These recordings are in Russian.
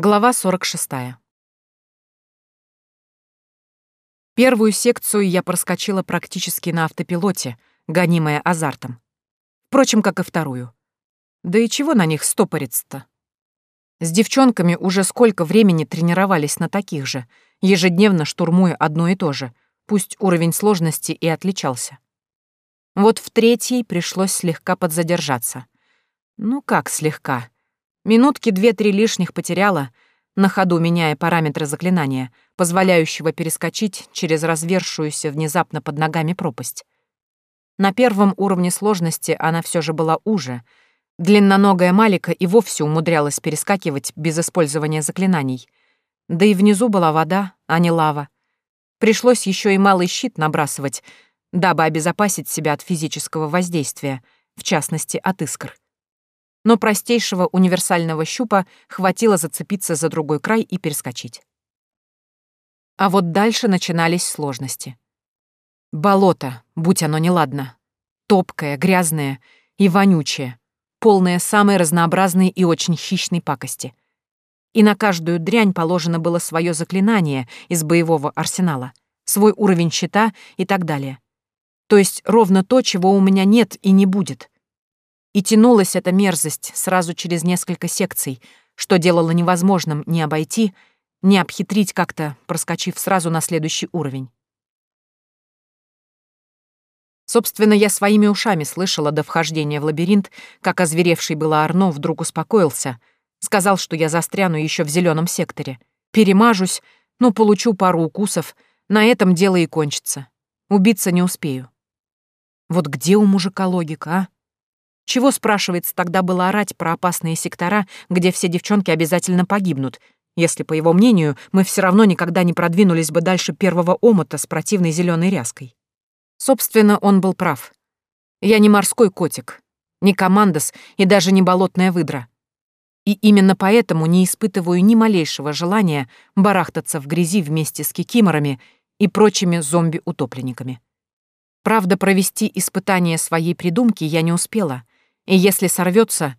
Глава 46. Первую секцию я проскочила практически на автопилоте, гонимая азартом. Впрочем, как и вторую. Да и чего на них стопориться-то? С девчонками уже сколько времени тренировались на таких же, ежедневно штурмуя одно и то же, пусть уровень сложности и отличался. Вот в третьей пришлось слегка подзадержаться. Ну как слегка? Минутки две-три лишних потеряла, на ходу меняя параметры заклинания, позволяющего перескочить через развершуюся внезапно под ногами пропасть. На первом уровне сложности она все же была уже. Длинноногая Малика и вовсе умудрялась перескакивать без использования заклинаний. Да и внизу была вода, а не лава. Пришлось еще и малый щит набрасывать, дабы обезопасить себя от физического воздействия, в частности, от искр но простейшего универсального щупа хватило зацепиться за другой край и перескочить. А вот дальше начинались сложности. Болото, будь оно неладно. Топкое, грязное и вонючее, полное самой разнообразной и очень хищной пакости. И на каждую дрянь положено было свое заклинание из боевого арсенала, свой уровень щита и так далее. То есть ровно то, чего у меня нет и не будет — и тянулась эта мерзость сразу через несколько секций, что делало невозможным ни обойти, ни обхитрить как-то, проскочив сразу на следующий уровень. Собственно, я своими ушами слышала до вхождения в лабиринт, как озверевший было Арно вдруг успокоился, сказал, что я застряну еще в зеленом секторе, перемажусь, ну, получу пару укусов, на этом дело и кончится. Убиться не успею. Вот где у мужика логика, а? Чего, спрашивается, тогда было орать про опасные сектора, где все девчонки обязательно погибнут, если, по его мнению, мы все равно никогда не продвинулись бы дальше первого омута с противной зеленой ряской. Собственно, он был прав. Я не морской котик, не командос и даже не болотная выдра. И именно поэтому не испытываю ни малейшего желания барахтаться в грязи вместе с кикиморами и прочими зомби-утопленниками. Правда, провести испытание своей придумки я не успела, и если сорвется,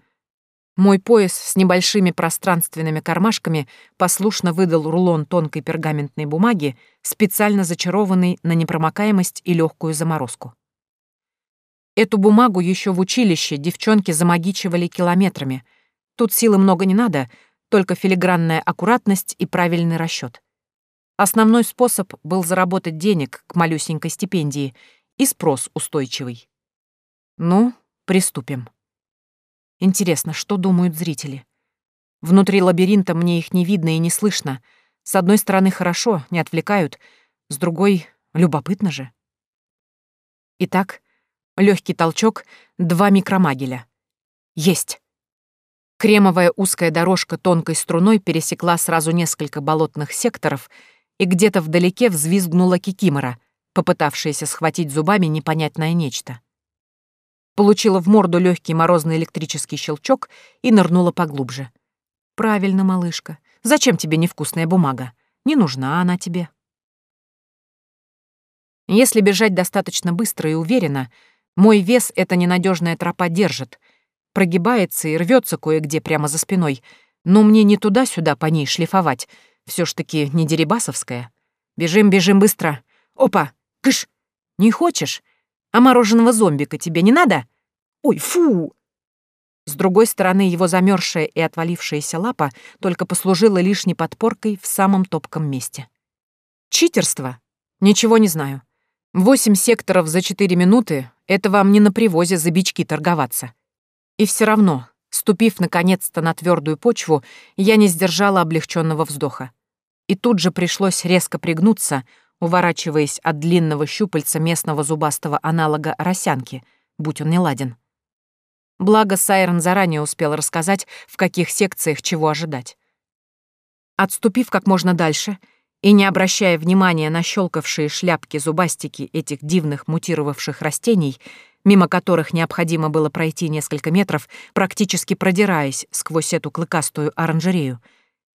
мой пояс с небольшими пространственными кармашками послушно выдал рулон тонкой пергаментной бумаги, специально зачарованный на непромокаемость и легкую заморозку. Эту бумагу еще в училище девчонки замагичивали километрами. Тут силы много не надо, только филигранная аккуратность и правильный расчет. Основной способ был заработать денег к малюсенькой стипендии и спрос устойчивый. Ну, приступим. Интересно, что думают зрители? Внутри лабиринта мне их не видно и не слышно. С одной стороны, хорошо, не отвлекают, с другой — любопытно же. Итак, легкий толчок, два микромагеля. Есть. Кремовая узкая дорожка тонкой струной пересекла сразу несколько болотных секторов, и где-то вдалеке взвизгнула кикимора, попытавшаяся схватить зубами непонятное нечто получила в морду легкий морозный электрический щелчок и нырнула поглубже. «Правильно, малышка. Зачем тебе невкусная бумага? Не нужна она тебе». Если бежать достаточно быстро и уверенно, мой вес эта ненадежная тропа держит, прогибается и рвется кое-где прямо за спиной, но мне не туда-сюда по ней шлифовать, все ж таки не дерибасовская. Бежим, бежим быстро. Опа, кыш, не хочешь? А мороженого зомбика тебе не надо? Ой, фу!» С другой стороны, его замерзшая и отвалившаяся лапа только послужила лишней подпоркой в самом топком месте. Читерство? Ничего не знаю. Восемь секторов за четыре минуты — это вам не на привозе за бички торговаться. И все равно, ступив наконец-то на твердую почву, я не сдержала облегченного вздоха. И тут же пришлось резко пригнуться, уворачиваясь от длинного щупальца местного зубастого аналога росянки, будь он не ладен. Благо, Сайрон заранее успел рассказать, в каких секциях чего ожидать. Отступив как можно дальше и не обращая внимания на щелкавшие шляпки-зубастики этих дивных мутировавших растений, мимо которых необходимо было пройти несколько метров, практически продираясь сквозь эту клыкастую оранжерею,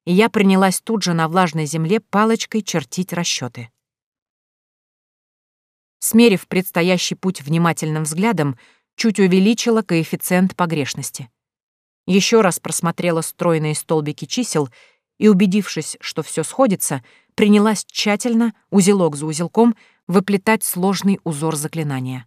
я принялась тут же на влажной земле палочкой чертить расчеты. Смерив предстоящий путь внимательным взглядом, чуть увеличила коэффициент погрешности. Еще раз просмотрела стройные столбики чисел и, убедившись, что все сходится, принялась тщательно, узелок за узелком, выплетать сложный узор заклинания.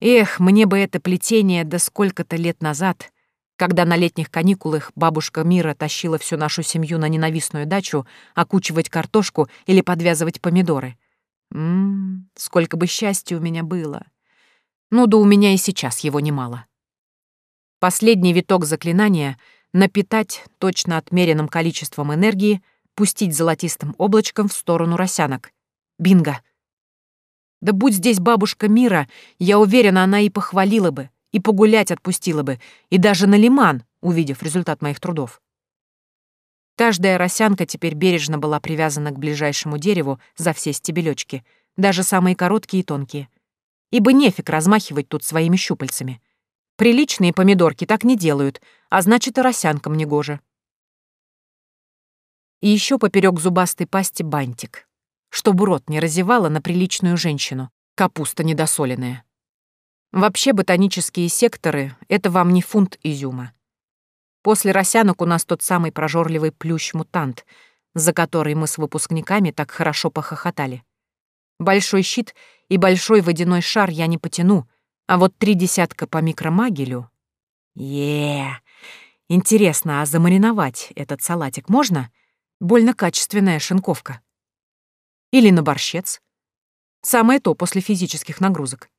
Эх, мне бы это плетение до сколько-то лет назад, когда на летних каникулах бабушка Мира тащила всю нашу семью на ненавистную дачу окучивать картошку или подвязывать помидоры. Ммм, сколько бы счастья у меня было. Ну да у меня и сейчас его немало. Последний виток заклинания — напитать точно отмеренным количеством энергии, пустить золотистым облачком в сторону росянок. Бинго! Да будь здесь бабушка мира, я уверена, она и похвалила бы, и погулять отпустила бы, и даже на лиман, увидев результат моих трудов. Каждая росянка теперь бережно была привязана к ближайшему дереву за все стебелечки, даже самые короткие и тонкие. Ибо нефиг размахивать тут своими щупальцами. Приличные помидорки так не делают, а значит и росянкам негоже. И еще поперек зубастой пасти бантик чтобы рот не разевала на приличную женщину, капуста недосоленная. Вообще ботанические секторы — это вам не фунт изюма. После росянок у нас тот самый прожорливый плющ-мутант, за который мы с выпускниками так хорошо похохотали. Большой щит и большой водяной шар я не потяну, а вот три десятка по микромагелю... е Интересно, а замариновать этот салатик можно? Больно качественная шинковка. Или на борщец. Самое то после физических нагрузок.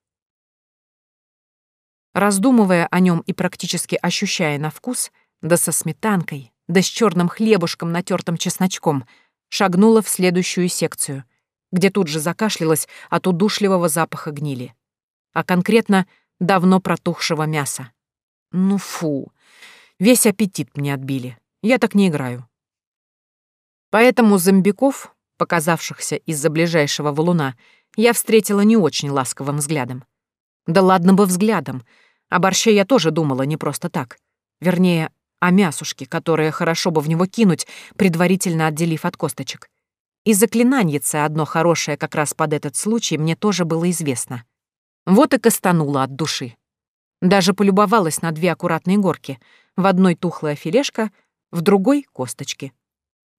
Раздумывая о нем и практически ощущая на вкус, да со сметанкой, да с черным хлебушком, натертым чесночком, шагнула в следующую секцию, где тут же закашлялась от удушливого запаха гнили. А конкретно давно протухшего мяса. Ну фу, весь аппетит мне отбили. Я так не играю. Поэтому зомбиков показавшихся из-за ближайшего валуна, я встретила не очень ласковым взглядом. Да ладно бы взглядом. О борще я тоже думала не просто так. Вернее, о мясушке, которое хорошо бы в него кинуть, предварительно отделив от косточек. И заклинаньице одно хорошее как раз под этот случай мне тоже было известно. Вот и кастанула от души. Даже полюбовалась на две аккуратные горки. В одной тухлая филешка, в другой — косточки.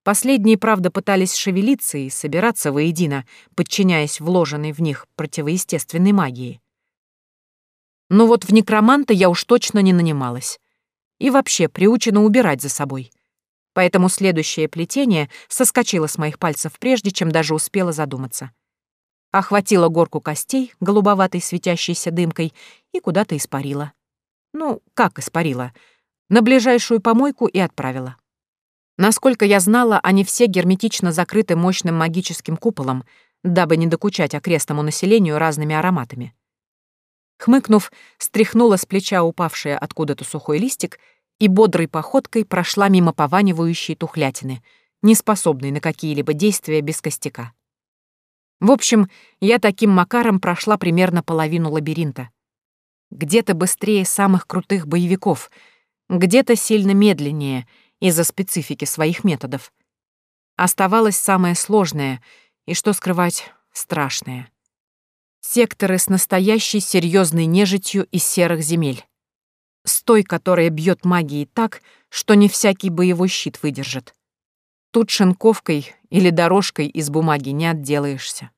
Последние, правда, пытались шевелиться и собираться воедино, подчиняясь вложенной в них противоестественной магии. Но вот в некроманта я уж точно не нанималась. И вообще приучена убирать за собой. Поэтому следующее плетение соскочило с моих пальцев прежде, чем даже успела задуматься. Охватила горку костей, голубоватой светящейся дымкой, и куда-то испарила. Ну, как испарила? На ближайшую помойку и отправила. Насколько я знала, они все герметично закрыты мощным магическим куполом, дабы не докучать окрестному населению разными ароматами. Хмыкнув, стряхнула с плеча упавший откуда-то сухой листик и бодрой походкой прошла мимо пованивающей тухлятины, не способной на какие-либо действия без костяка. В общем, я таким макаром прошла примерно половину лабиринта. Где-то быстрее самых крутых боевиков, где-то сильно медленнее — из-за специфики своих методов. Оставалось самое сложное и, что скрывать, страшное. Секторы с настоящей серьезной нежитью из серых земель. С той, которая бьет магией так, что не всякий боевой щит выдержит. Тут шинковкой или дорожкой из бумаги не отделаешься.